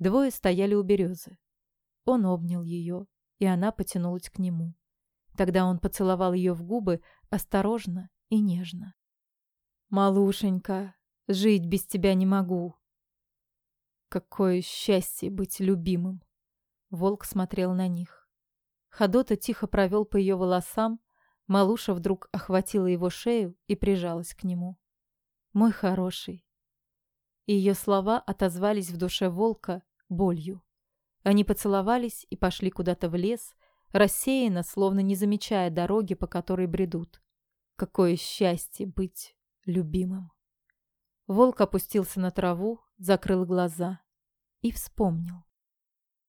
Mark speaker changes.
Speaker 1: Двое стояли у березы. Он обнял ее, и она потянулась к нему. Тогда он поцеловал ее в губы осторожно и нежно. «Малушенька, жить без тебя не могу!» «Какое счастье быть любимым!» Волк смотрел на них. Ходота тихо провел по ее волосам, Малуша вдруг охватила его шею и прижалась к нему. «Мой хороший!» И ее слова отозвались в душе волка болью. Они поцеловались и пошли куда-то в лес, рассеянно, словно не замечая дороги, по которой бредут. Какое счастье быть любимым. Волк опустился на траву, закрыл глаза и вспомнил.